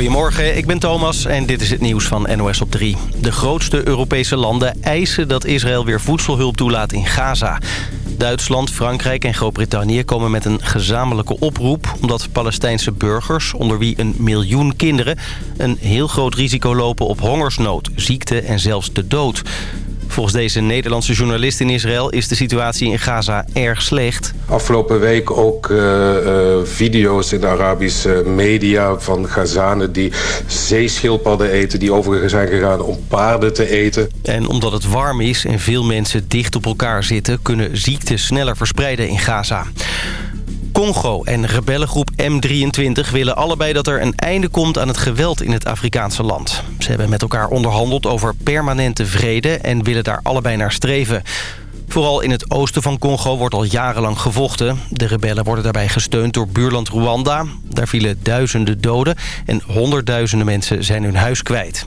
Goedemorgen, ik ben Thomas en dit is het nieuws van NOS op 3. De grootste Europese landen eisen dat Israël weer voedselhulp toelaat in Gaza. Duitsland, Frankrijk en Groot-Brittannië komen met een gezamenlijke oproep... omdat Palestijnse burgers, onder wie een miljoen kinderen... een heel groot risico lopen op hongersnood, ziekte en zelfs de dood. Volgens deze Nederlandse journalist in Israël is de situatie in Gaza erg slecht. Afgelopen week ook uh, uh, video's in de Arabische media van Gazanen die zeeschildpadden eten... die overigens zijn gegaan om paarden te eten. En omdat het warm is en veel mensen dicht op elkaar zitten... kunnen ziektes sneller verspreiden in Gaza. Congo en rebellengroep M23 willen allebei dat er een einde komt aan het geweld in het Afrikaanse land. Ze hebben met elkaar onderhandeld over permanente vrede en willen daar allebei naar streven. Vooral in het oosten van Congo wordt al jarenlang gevochten. De rebellen worden daarbij gesteund door buurland Rwanda. Daar vielen duizenden doden en honderdduizenden mensen zijn hun huis kwijt.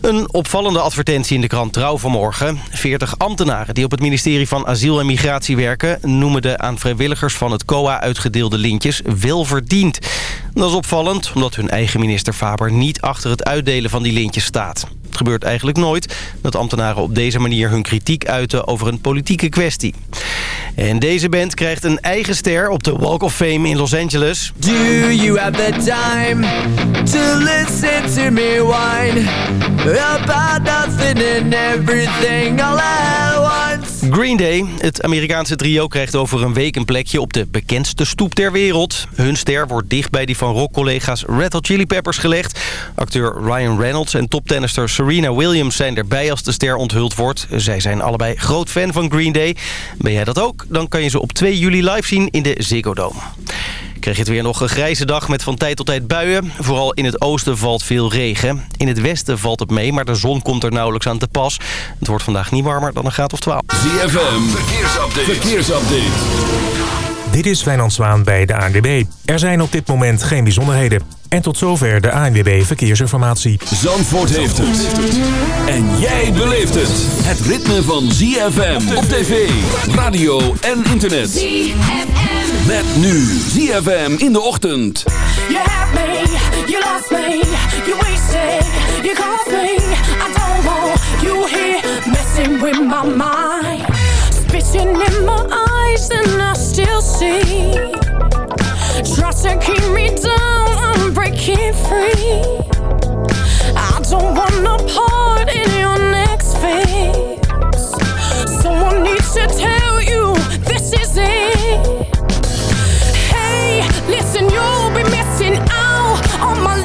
Een opvallende advertentie in de krant Trouw vanmorgen. 40 ambtenaren die op het ministerie van Asiel en Migratie werken... noemen de aan vrijwilligers van het COA uitgedeelde lintjes welverdiend. Dat is opvallend, omdat hun eigen minister Faber niet achter het uitdelen van die lintjes staat. Het gebeurt eigenlijk nooit dat ambtenaren op deze manier hun kritiek uiten over een politieke kwestie. En deze band krijgt een eigen ster op de Walk of Fame in Los Angeles. Do you have the time to listen to me whine about nothing and everything all at once? Green Day, het Amerikaanse trio, krijgt over een week een plekje op de bekendste stoep ter wereld. Hun ster wordt dicht bij die van rockcollega's Red Hot Chili Peppers gelegd. Acteur Ryan Reynolds en toptennister Serena Williams zijn erbij als de ster onthuld wordt. Zij zijn allebei groot fan van Green Day. Ben jij dat ook? Dan kan je ze op 2 juli live zien in de Ziggo Dome. Krijg je het weer nog een grijze dag met van tijd tot tijd buien. Vooral in het oosten valt veel regen. In het westen valt het mee, maar de zon komt er nauwelijks aan te pas. Het wordt vandaag niet warmer dan een graad of 12. ZFM, verkeersupdate. verkeersupdate. Dit is Wijnand Zwaan bij de ANWB. Er zijn op dit moment geen bijzonderheden. En tot zover de ANWB Verkeersinformatie. Zandvoort heeft het. En jij beleeft het. Het ritme van ZFM op tv, radio en internet. ZFM. Met nu ZFM in de ochtend. You have me, you lost me, you wasted, you caused me. I don't want you here messing with my mind. Spitting in my eyes and I still see. Try to keep me down, I'm breaking free. I don't want no part in your next phase. Someone needs to tell you this is it. Hey, listen, you'll be missing out on my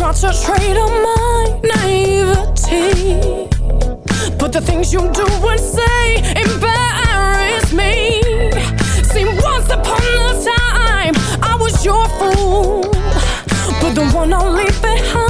try to trade on my naivety, but the things you do and say embarrass me. See, once upon a time, I was your fool, one I'll leave behind,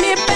нами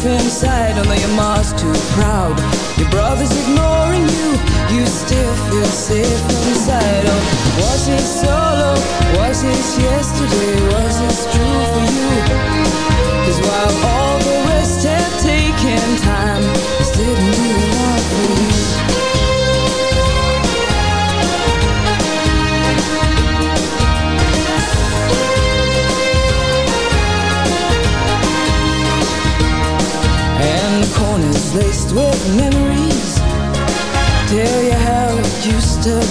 Safe inside Although your mom's too proud Your brother's ignoring you You still feel safe inside Oh, was it solo? Was it yesterday?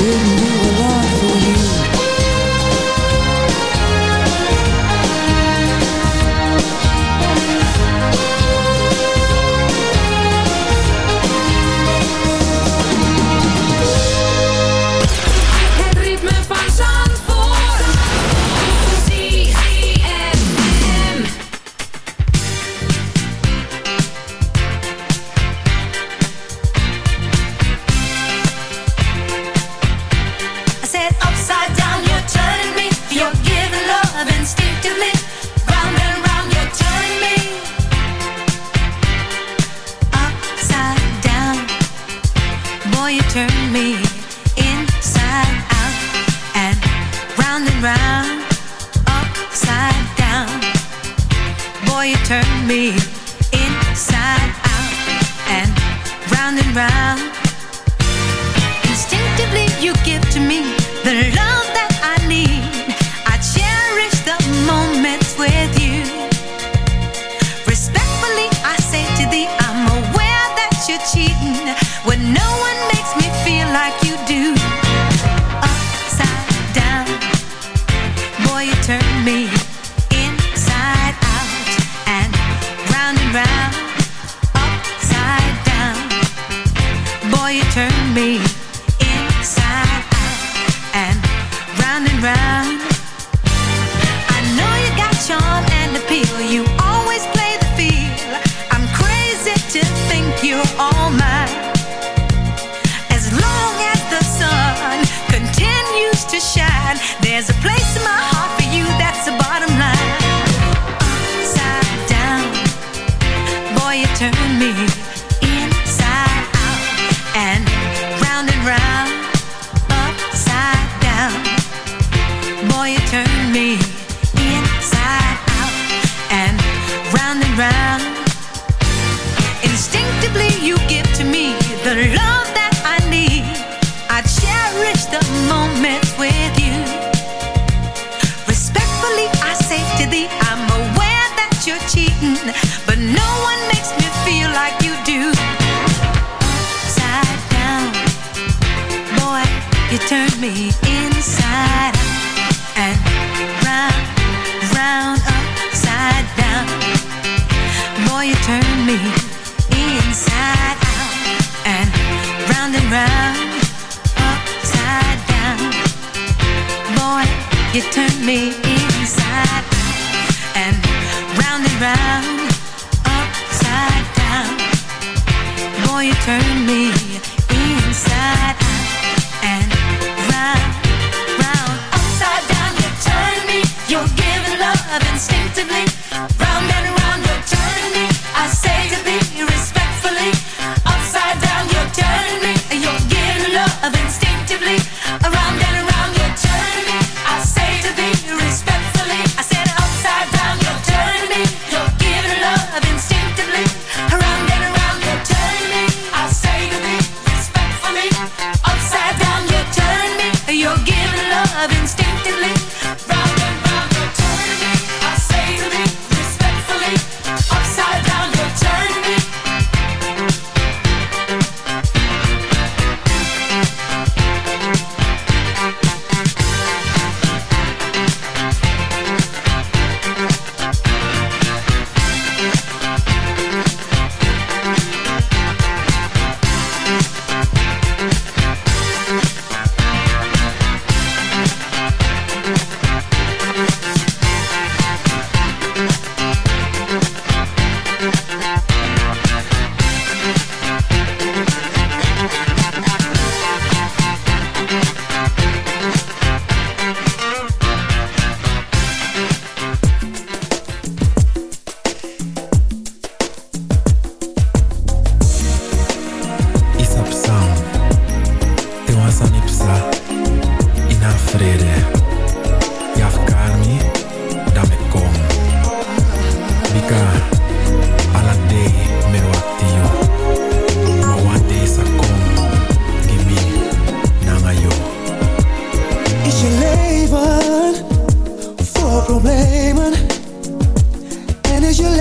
didn't do a lot for you.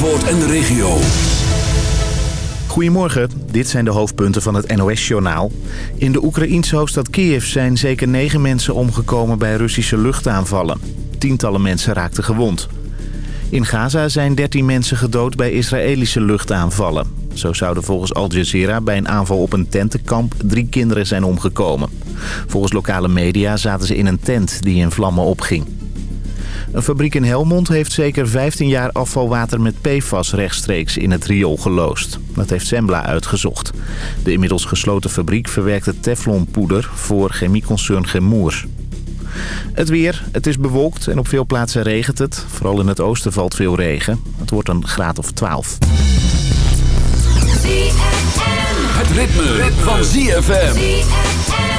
En de regio. Goedemorgen, dit zijn de hoofdpunten van het NOS-journaal. In de Oekraïense hoofdstad Kiev zijn zeker negen mensen omgekomen bij Russische luchtaanvallen. Tientallen mensen raakten gewond. In Gaza zijn 13 mensen gedood bij Israëlische luchtaanvallen. Zo zouden volgens Al Jazeera bij een aanval op een tentenkamp drie kinderen zijn omgekomen. Volgens lokale media zaten ze in een tent die in vlammen opging. Een fabriek in Helmond heeft zeker 15 jaar afvalwater met PFAS rechtstreeks in het riool geloosd. Dat heeft Zembla uitgezocht. De inmiddels gesloten fabriek verwerkte teflonpoeder voor chemieconcern Gemoer. Het weer. Het is bewolkt en op veel plaatsen regent het. Vooral in het oosten valt veel regen. Het wordt een graad of 12. Het ritme. van ZFM.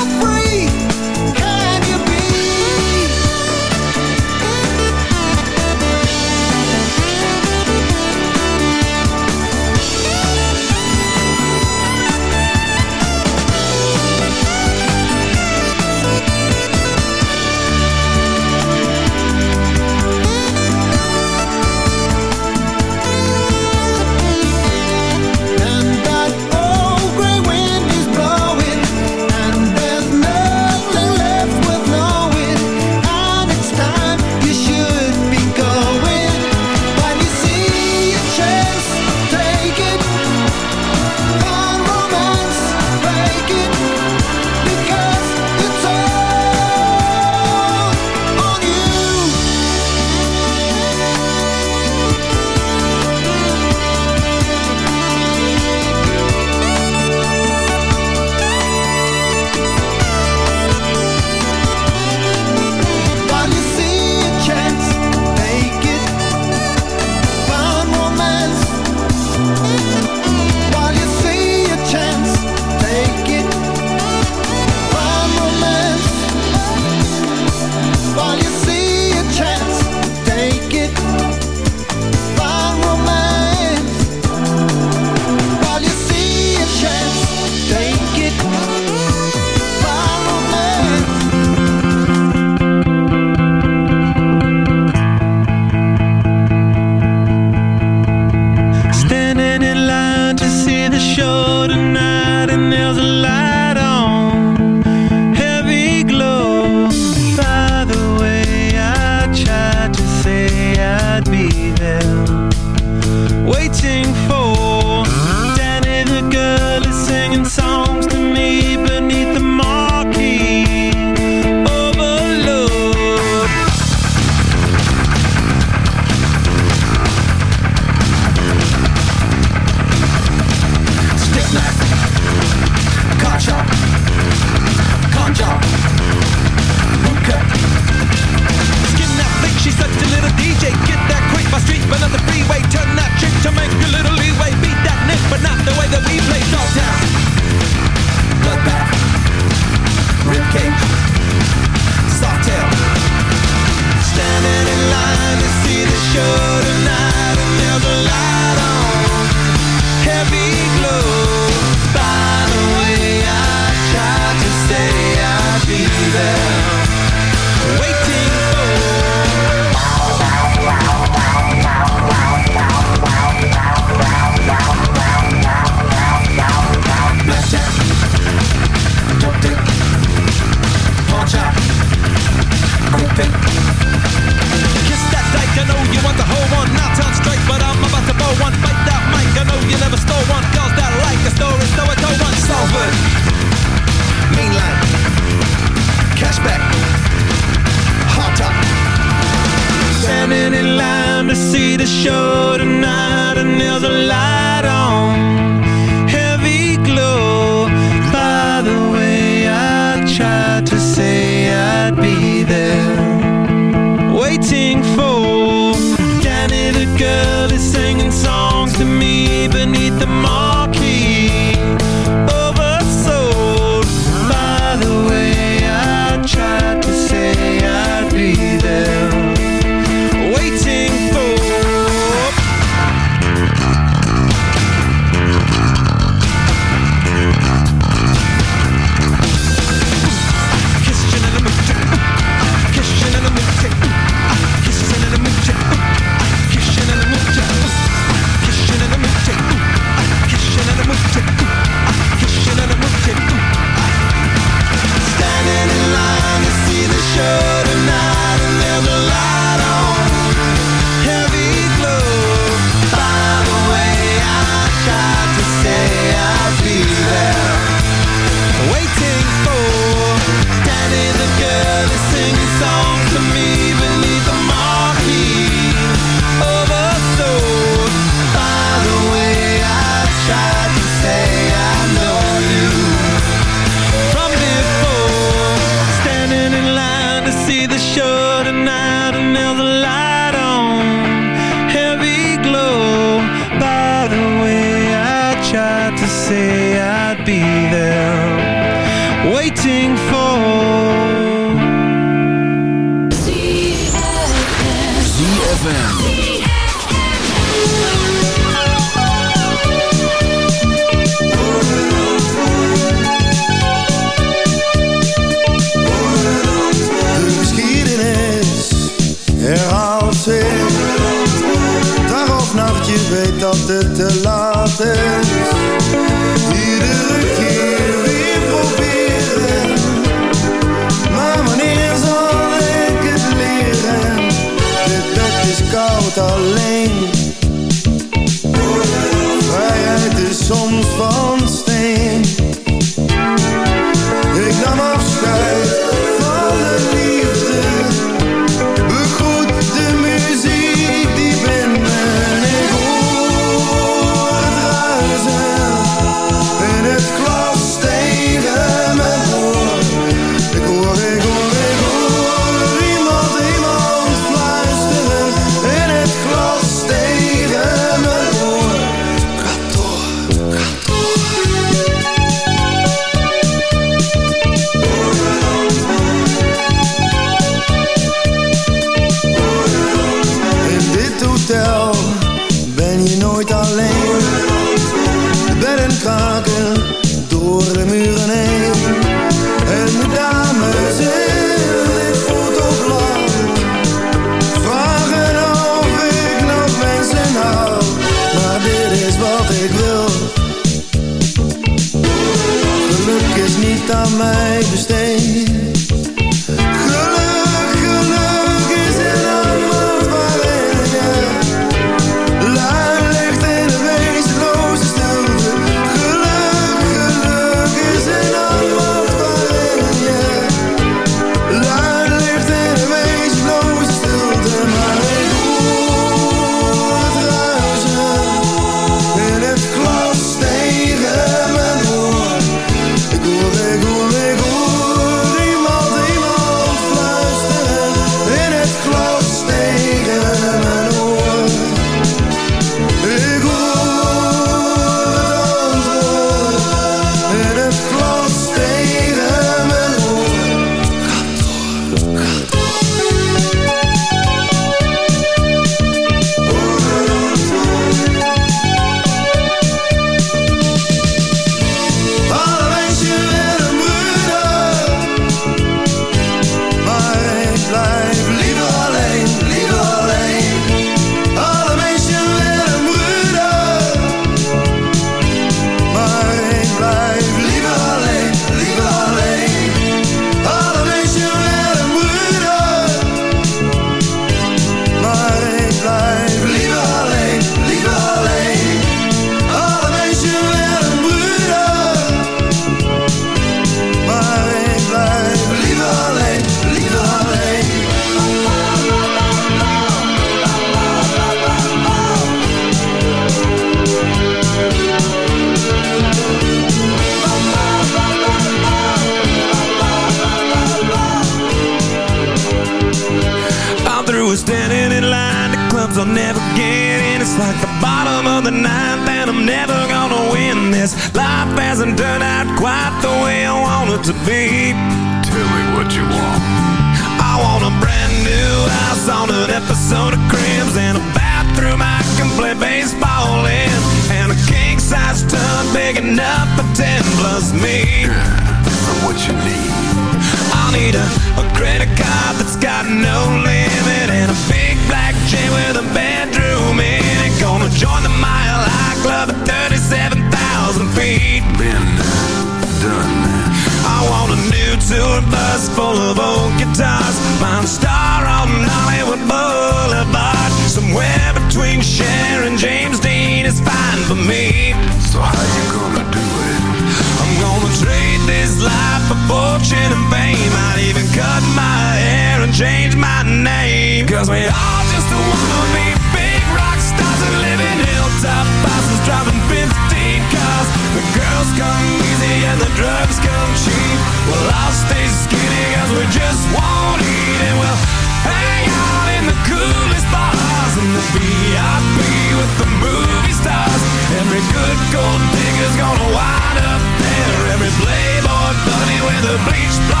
just want it. And we'll hang out in the coolest bars In the VIP with the movie stars. Every good gold digger's gonna wind up there. Every playboy bunny with a bleach blonde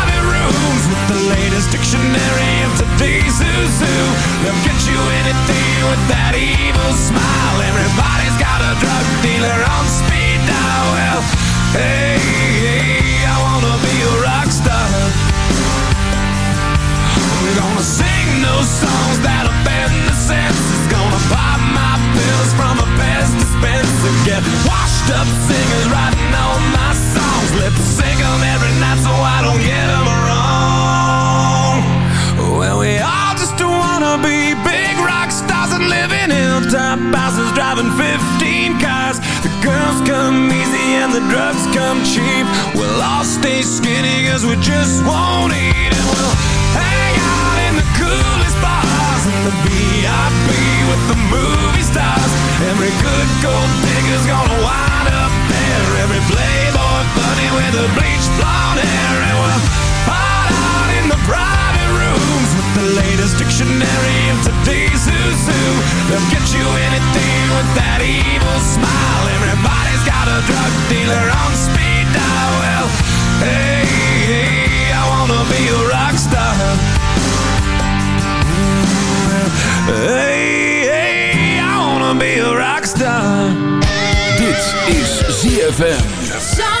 rooms with the latest dictionary of today's who. They'll get you anything with that evil smile. Everybody's got a drug dealer on speed dial. Well, hey, hey, I wanna be a rock star. I'm gonna sing those songs that offend the senses. Gonna pop my pills from a Pez dispenser. Get washed up just won't eat. And we'll hang out in the coolest bars in the VIP with the movie stars. Every good gold digger's gonna wind up there. Every playboy bunny with the bleached blonde hair. And we'll hide out in the private rooms with the latest dictionary of today's who's who. They'll get you anything with that evil smile. Everybody's got a drug dealer on speed dial. Well, hey, hey, wanna be a rock star. Hey, hey, I wanna be a rock star. Dit is ZFM.